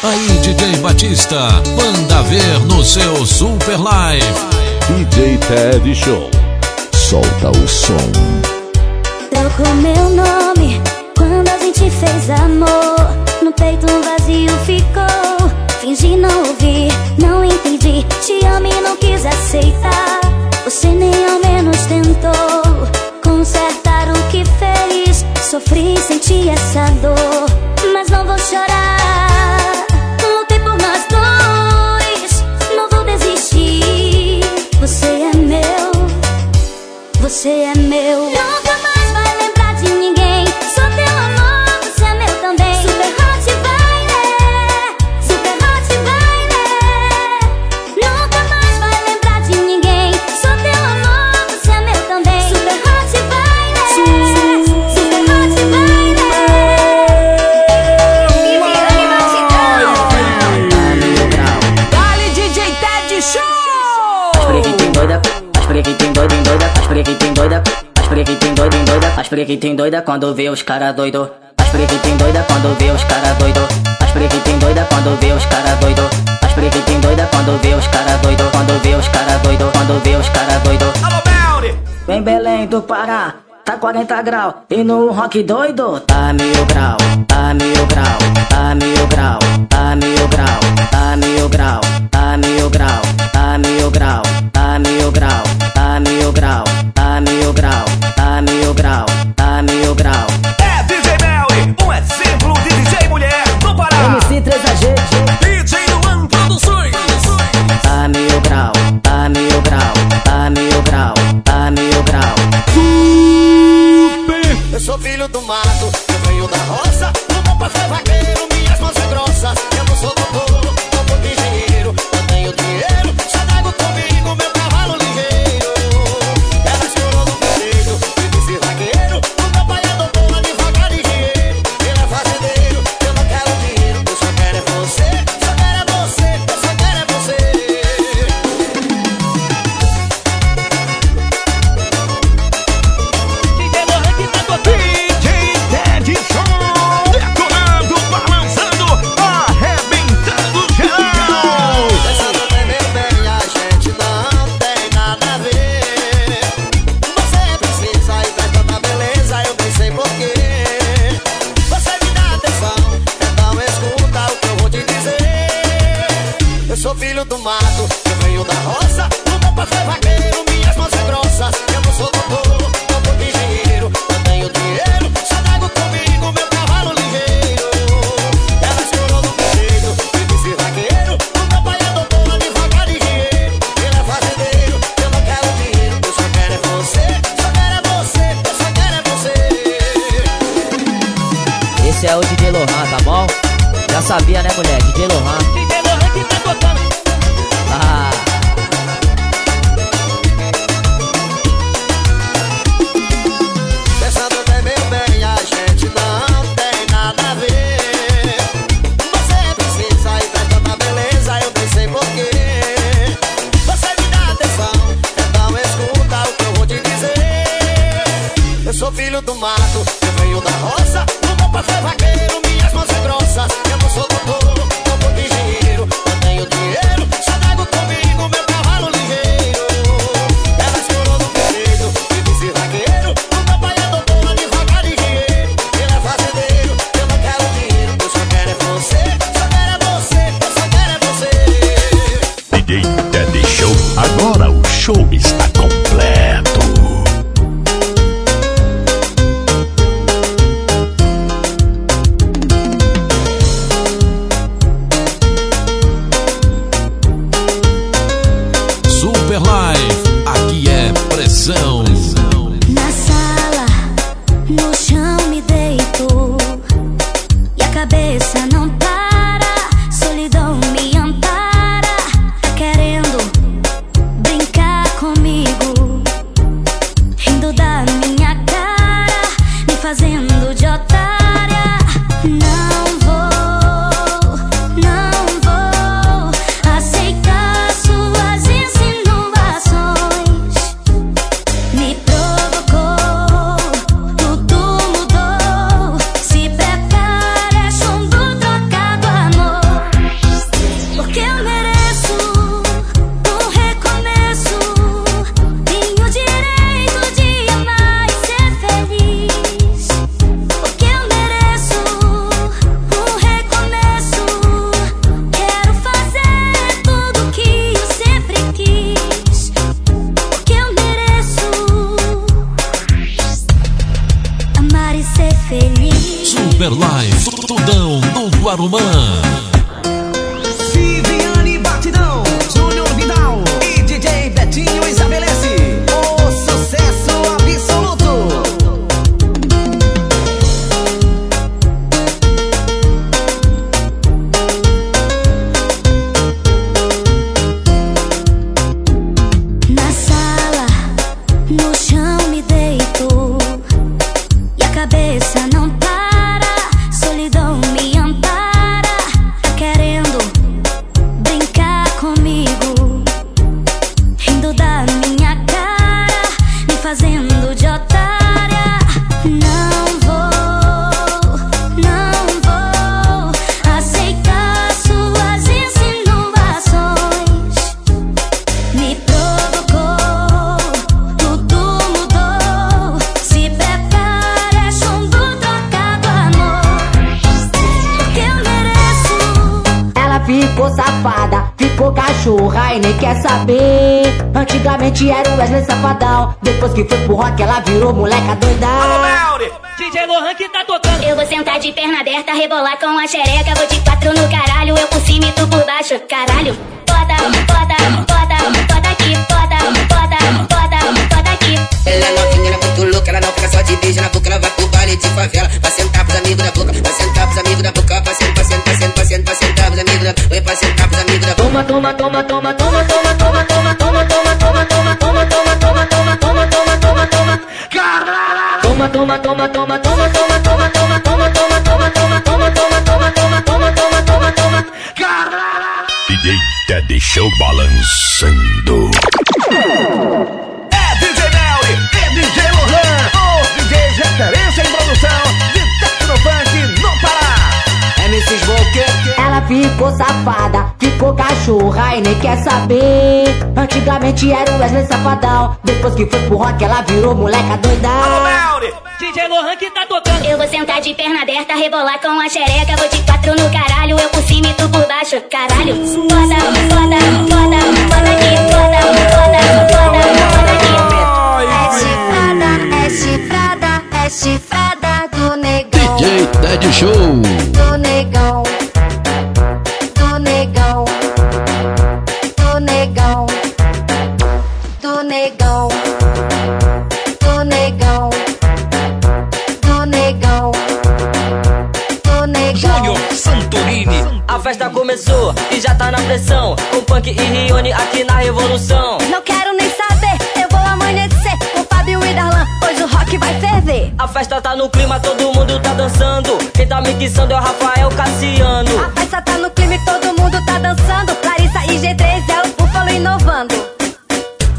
Aí, DJ Batista, manda ver no seu Super Live. DJ Ted Show. Solta o som. Trocou meu nome quando a gente fez amor. No peito um vazio ficou. Fingi não ouvir, não entendi. Te amo e não quis aceitar. Você nem ao menos tentou consertar o que fez. Sofri, senti essa dor, mas não vou chorar. As preguitem doida quando vê os cara doido. As preguitem doida quando vê os cara doido. As preguitem doida quando vê os cara doido. As preguitem doida quando vê os cara doido. Quando vê os cara doido, quando vê os cara doido. Alô, Belly! Vem Belém do Pará, tá 40 graus. E no rock doido, tá mil grau, tá mil grau, tá mil grau, tá mil grau, tá mil grau, tá mil grau, tá mil grau, tá mil grau, tá mil grau, tá mil grau, tá mil grau, tá mil grau. É DJ Belly, um exemplo de DJ mulher do Pará. MC 3AG, DJ Luan Produções. tá mil grau, tá mil grau, tá mil grau, tá mil grau. Eu sou filho do mato, eu venho da roça. No bom pra ser vaqueiro, minhas mãos são grossas. DJ Lohan, tá bom? Já sabia, né, mulher? DJ Lohan. DJ Lohan que tá tocando. Super Live, aqui é pressão. Feliz. Super Live, Tudão do Guarumã. Ficou safada, ficou cachorra e nem quer saber. Antigamente era o Wesley Safadão. Depois que foi pro rock, ela virou moleca doidão. Melri, DJ Lohan que tá tocando. Eu vou sentar de perna aberta, rebolar com a xereca. Vou de quatro no caralho, eu por cima e tu por baixo. Caralho, bota, bota, bota, bota aqui, bota, bota, bota, bota aqui. Ela é novinha, muito louca, ela não fica só de beijo na boca, ela vai pro baile de favela. Vai sentar pros amigos da boca, vai sentar pros amigos da boca, vai sentar, sentar, sentar, sentar, sentar pros amigos da boca, vai sentar pros amigos da boca. Toma, toma, toma, toma, toma, toma, toma, toma, toma, toma, toma, toma, toma, toma, toma, toma, toma, toma, toma, toma. Toma, toma, toma, toma, toma, toma, toma, toma, toma, toma, toma, toma, toma, toma, toma, toma, toma, toma, toma. DJ Daddy Show balançando. Ficou safada, ficou cachorra e nem quer saber. Antigamente era o Wesley Safadão. Depois que foi pro rock, ela virou moleca doidão. Melri, DJ Lohan que tá tocando. Eu vou sentar de perna aberta, rebolar com a xereca. Vou de quatro no caralho, eu por cima e tu por baixo. Caralho, bota, bota, bota, bota aqui, bota, bota, bota, bota aqui. É chifrada, é chifrada, é chifrada do negão. DJ Ted Show. Do negão. Festa começou e já tá na pressão. Com Punk e Rione aqui na Revolução. Não quero nem saber, eu vou amanhecer com Fábio e Darlan. Hoje o rock vai ferver. A festa tá no clima, todo mundo tá dançando. Quem tá mixando é o Rafael Cassiano. A festa tá no clima e todo mundo tá dançando. Larissa e G3 é o búfalo inovando.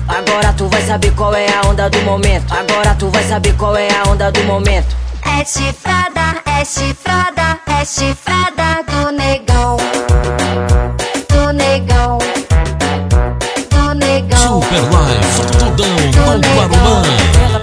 Agora tu vai saber qual é a onda do momento. Agora tu vai saber qual é a onda do momento. É chifrada, é chifrada, é chifrada Super Live, Tudão do Guarumã.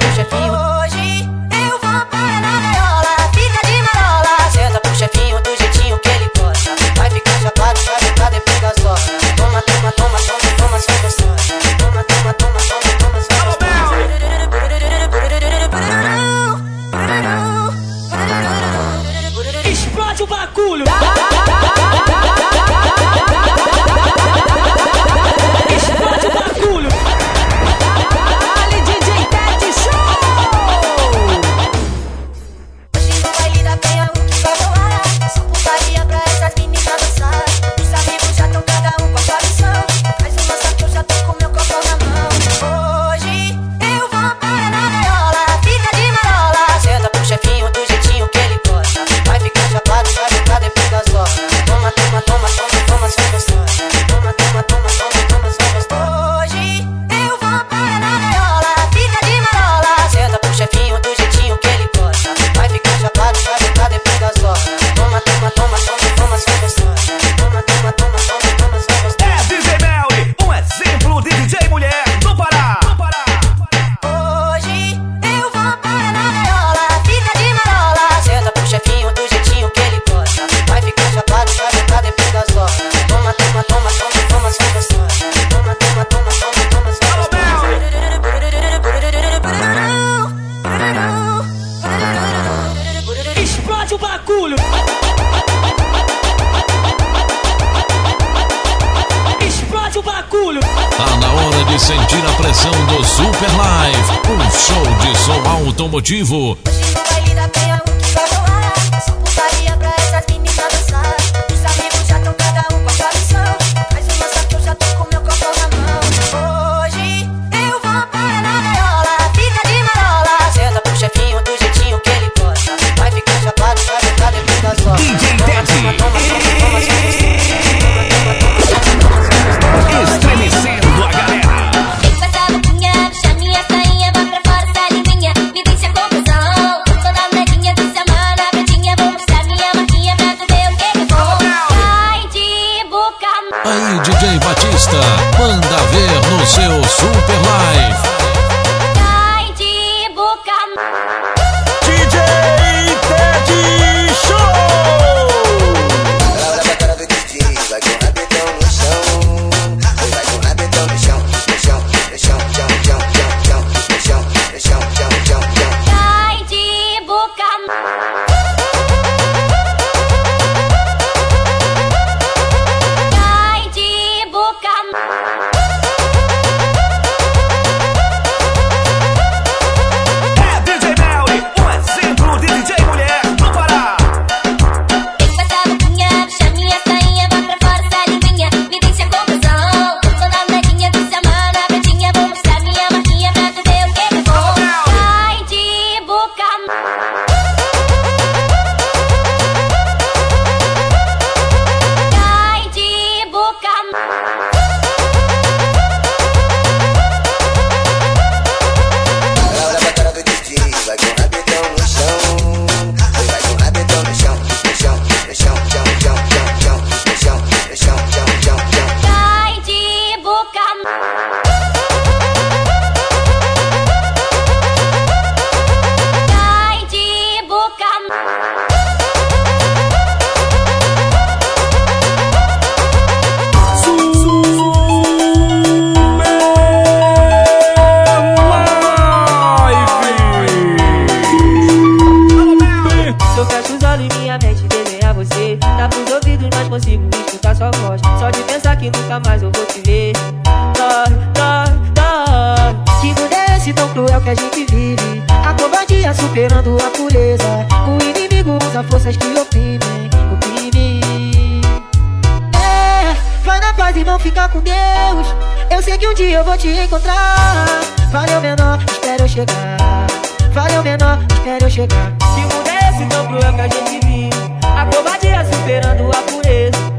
Superando a pureza Com o inimigo usa forças que oprimem, oprimem É, vai na paz irmão, fica com Deus. Eu sei que um dia eu vou te encontrar. Valeu menor, espero eu chegar. Valeu menor, espero eu chegar. Se o mundo é esse tão cruel que a gente vive. A covardia superando a pureza.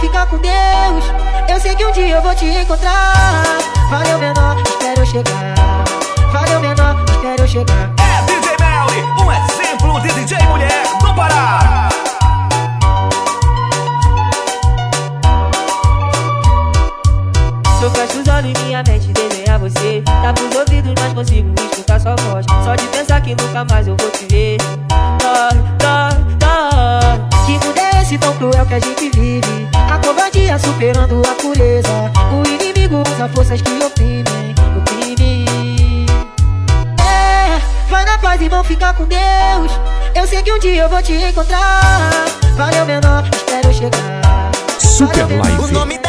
ficar com Deus. Eu sei que um dia eu vou te encontrar. Valeu, menor, espero chegar. Valeu, menor, espero chegar. É DJ Melly, um exemplo de DJ mulher do Pará. Eu fecho os olhos e minha mente desenha você. Tá pros ouvidos, mas consigo escutar sua voz. Só de pensar que nunca mais eu vou te ver. Dói, dói esse tão cruel que a gente vive. A covardia superando a pureza. O inimigo usa forças que oprimem, oprimem. É, vai na paz, irmão, ficar com Deus. Eu sei que um dia eu vou te encontrar. Valeu, menor, espero chegar. Super Valeu,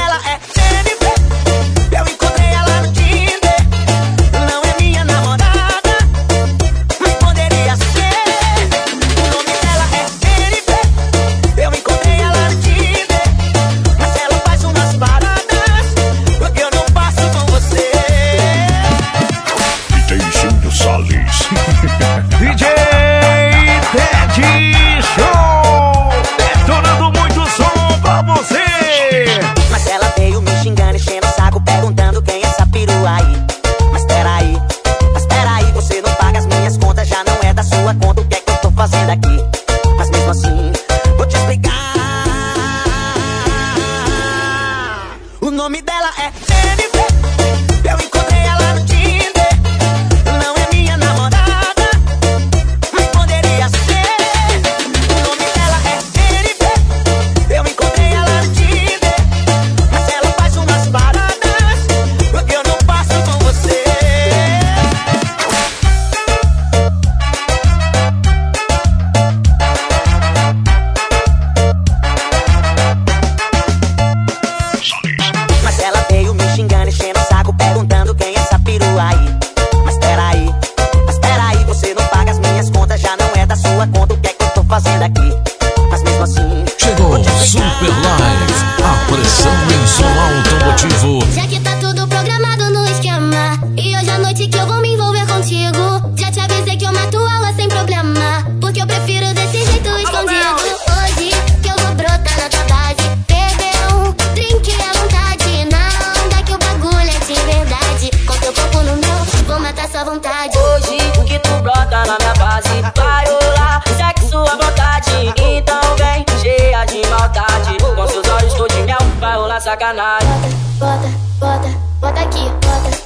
sacanagem. Bota, bota, bota aqui, bota.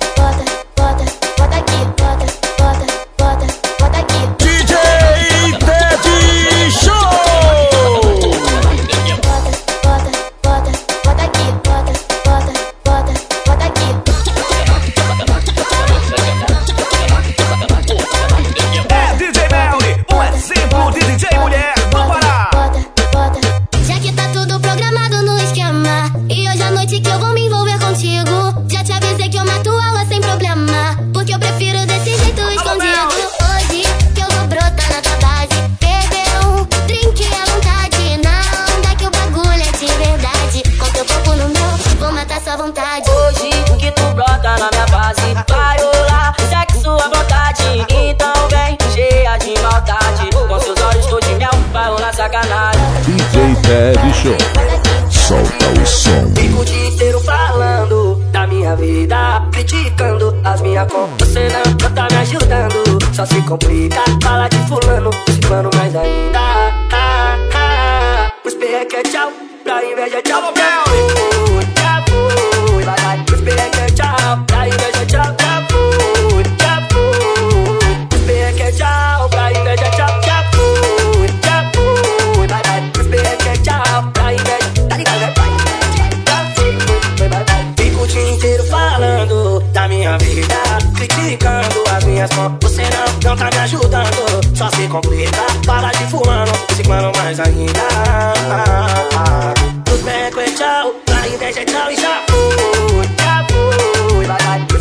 com você não, não tá me ajudando. Só se complica, fala de fulano, ciclano mais ainda tá, tá. ah, ah, ah. Os perreques é, é tchau, pra inveja é tchau, É você não, não tá me ajudando. Só se completa, para de fumando, ciclano mais ainda. Nos meco e tchau, pra inveja e já fui, já fui. Vai, vai.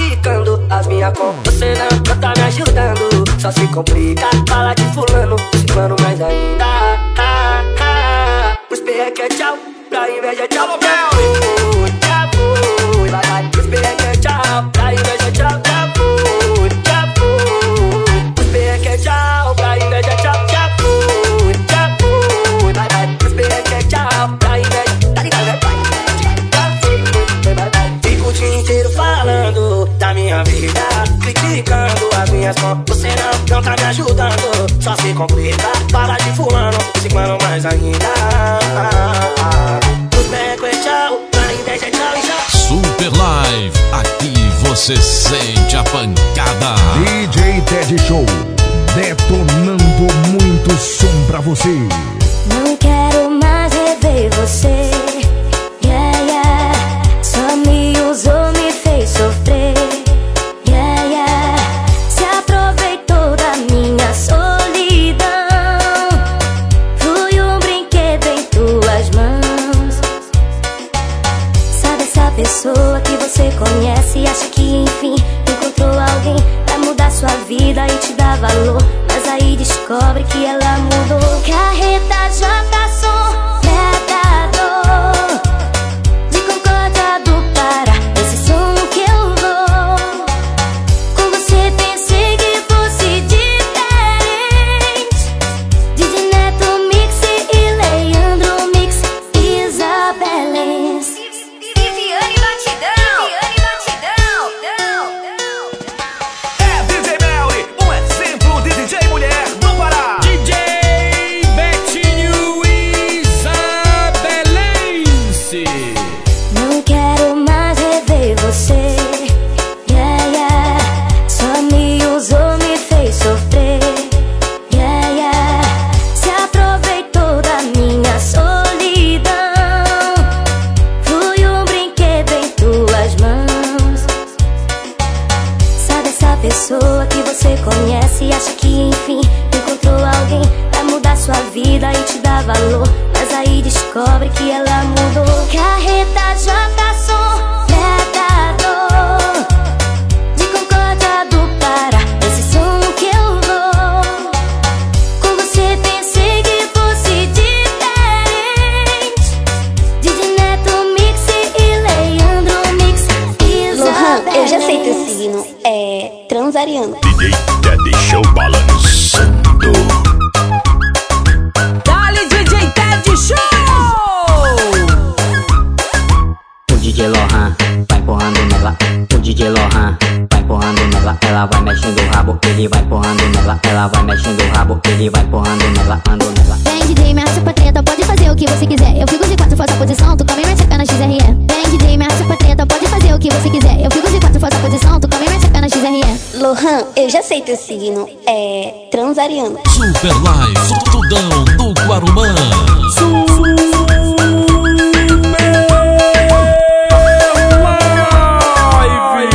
prejudicando as minhas compras. Você não tá me ajudando, só se complica. Fala de fulano, ciclano mais ainda. Ah, ah, ah. Os é tchau, pra inveja é tchau, meu. Vai, vai. Os perreque é tchau, ficando, as minhas mãos. Você não, não tá me ajudando. Só se complica, para de fulano Ciclano mais ainda. Tudo é tchau, ainda é tchau Super Live, aqui você sente a pancada. DJ Ted Show, detonando muito som pra você. Não quero mais rever você. Já sei teu signo. É transariano. Super Live, Tudão do Guarumã. O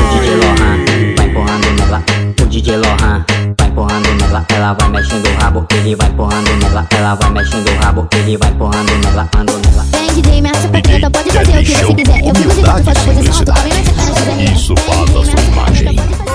DJ Lohan vai empurrando nela. O DJ Lohan vai empurrando nela. Ela vai mexendo o rabo, ele vai empurrando nela. Ela vai mexendo o rabo, ele vai empurrando nela. Ando nela. Vem DJ, me arrasta pra treta, pode fazer o que você quiser. Eu fico de quatro, faço a posição, tu checa na XRE. Isso faz a sua imagem.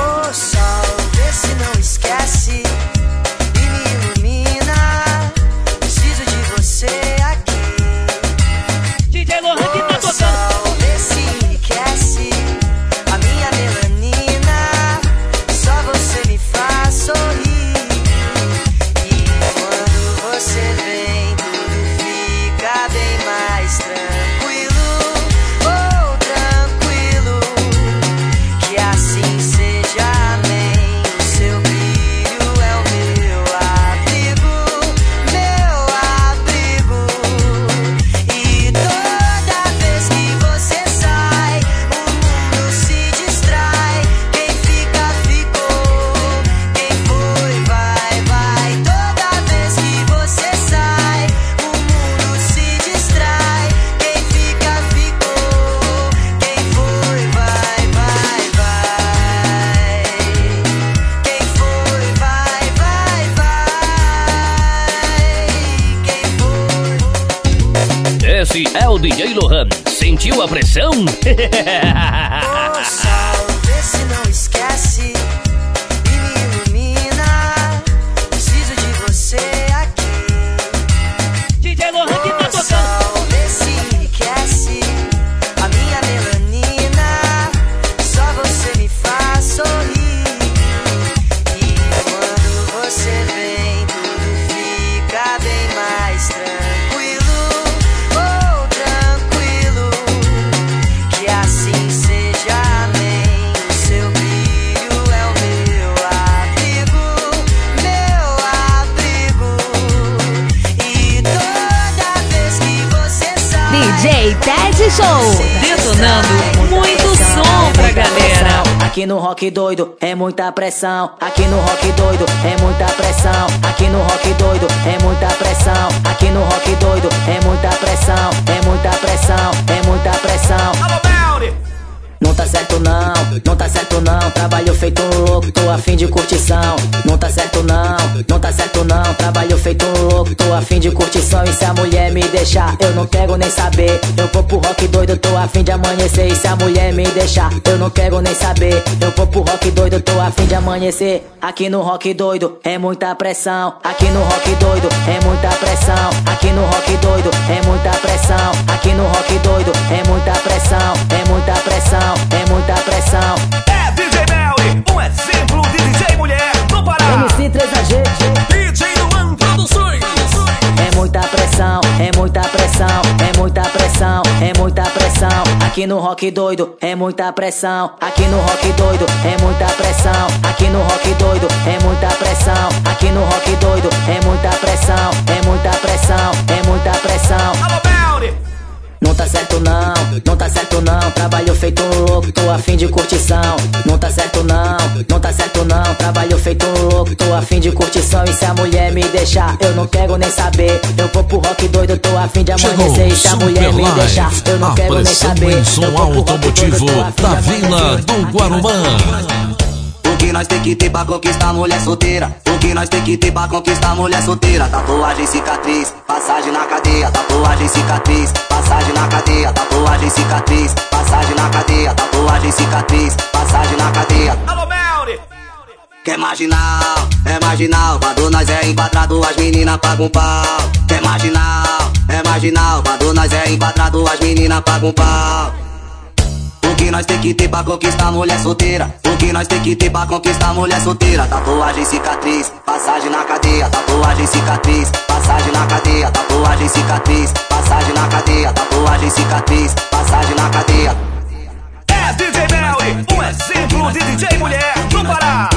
Show. Detonando muito som pra galera. Aqui no rock doido é muita pressão. Aqui no rock doido é muita pressão. Aqui no rock doido é muita pressão. Aqui no rock doido é muita pressão. É muita pressão, é muita pressão. Alô, Melri! Tá certo não, não tá certo não. Trabalho feito louco, tô afim de curtição. Não tá certo não, não tá certo não. Trabalho feito louco, tô afim de curtição. E se a mulher me deixar, eu não quero nem saber. Eu vou pro rock doido, tô afim de amanhecer. E se a mulher me deixar, eu não quero nem saber. Eu vou pro rock doido, tô afim de amanhecer. Aqui no rock doido é muita pressão. Aqui no rock doido é muita pressão. Aqui no rock doido é muita pressão. Aqui no rock doido é muita pressão. É muita pressão, Aqui no rock doido é muita pressão. Aqui no rock doido é muita pressão. Aqui no rock doido é muita pressão. Aqui no rock doido é muita pressão, é muita pressão, é muita pressão. Não tá certo não, não tá certo não. Trabalho feito um louco, tô afim de curtição. Não tá certo não, não tá certo não. Trabalho feito um louco, tô afim de curtição. E se a mulher me deixar, eu não quero nem saber. Eu vou pro rock doido, tô afim de amanhecer. E se a mulher me deixar, eu não quero nem saber. Eu vou pro rock doido, tô afim de da Vila do Guarumã. O que nós tem que ter pra conquistar mulher solteira? O que nós tem que ter pra conquistar mulher solteira? Tatuagem, cicatriz, passagem na cadeia. Tatuagem, cicatriz, passagem na cadeia. Tatuagem, cicatriz, passagem na cadeia. Tatuagem, cicatriz, passagem na cadeia. Alô, Melri! Quer marginal, é marginal. Quando nós é enquadrado, as meninas pagam pau. Quer marginal, é marginal. Quando nós é enquadrado, as meninas pagam pau que nós tem que ter pra conquistar mulher solteira? O que nós tem que ter pra conquistar mulher solteira? Tatuagem cicatriz, passagem na cadeia. Tatuagem cicatriz, passagem na cadeia. Tatuagem cicatriz, passagem na cadeia. Tatuagem cicatriz, passagem na cadeia. É DJ Melly, um exemplo de DJ mulher Não parar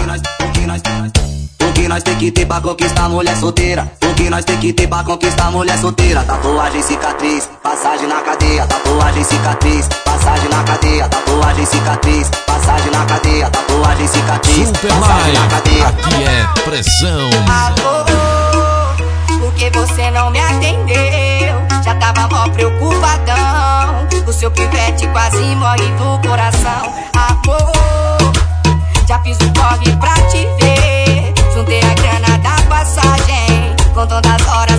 que nós tem que ter pra conquistar mulher solteira? O que nós tem que ter pra conquistar mulher solteira? Tatuagem cicatriz, passagem na cadeia. Tatuagem cicatriz, passagem na cadeia. Tatuagem cicatriz, passagem na cadeia. Tatuagem cicatriz, Super passagem na cadeia. Aqui é pressão. Amor, porque você não me atendeu? Já tava mó preocupadão. O seu pivete quase morre do coração. Amor, já fiz o corre pra te ver. Ter a grana da passagem. Contando as horas.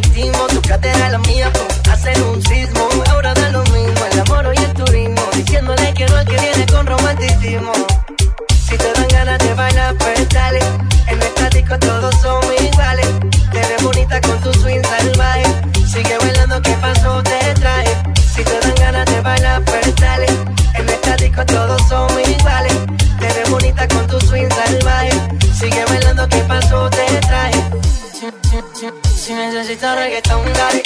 tiene team sound it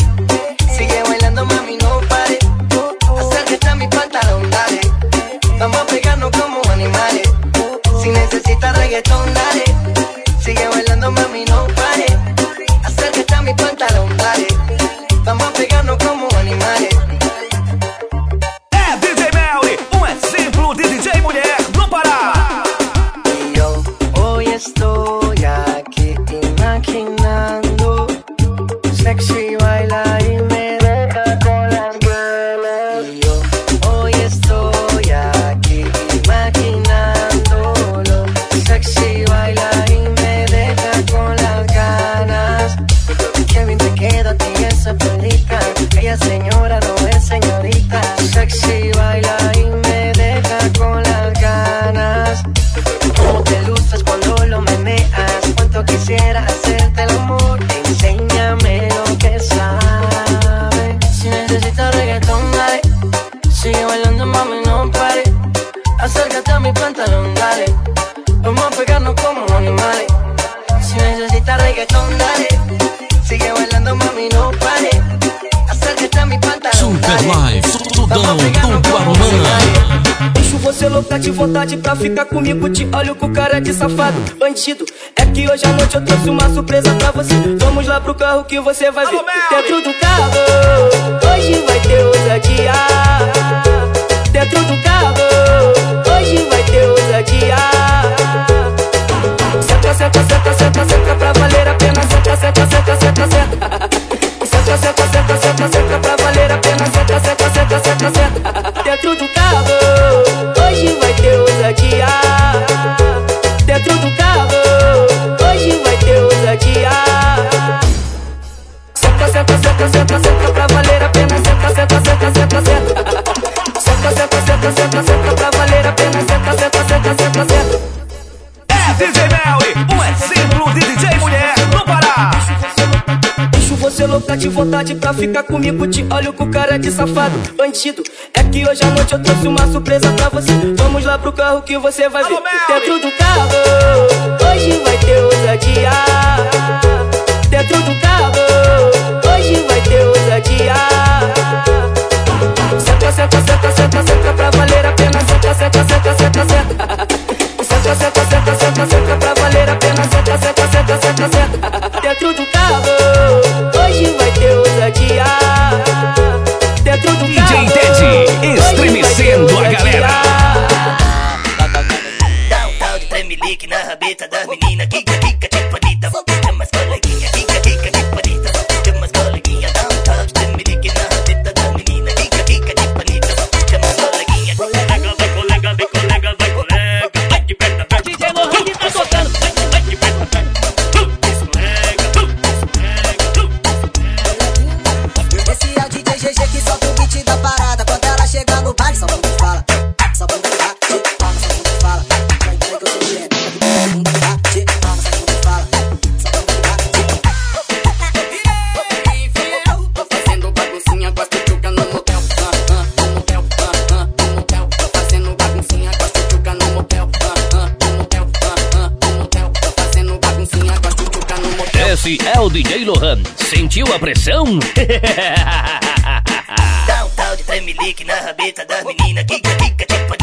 vontade pra ficar comigo. Te olho com cara de safado, bandido. É que hoje à noite eu trouxe uma surpresa pra você. Vamos lá pro carro que você vai ver. Dentro do carro, hoje vai ter ousadia. Dentro do carro, hoje vai ter ousadia. Senta, senta, senta, senta, senta pra valer a pena. Senta, senta, senta, senta, senta. Senta, senta, senta, senta, senta pra valer a pena. Senta, senta, senta, senta, senta. Dentro do carro, vontade pra ficar comigo. Te olho com cara de safado, bandido. É que hoje à noite eu trouxe uma surpresa pra você. Vamos lá pro carro que você vai ver. Dentro do carro, hoje vai ter ousadia. Dentro do carro, hoje vai ter ousadia. Senta, senta, senta, senta, senta Tremelique na rabeta das meninas. Kika, kika, tipo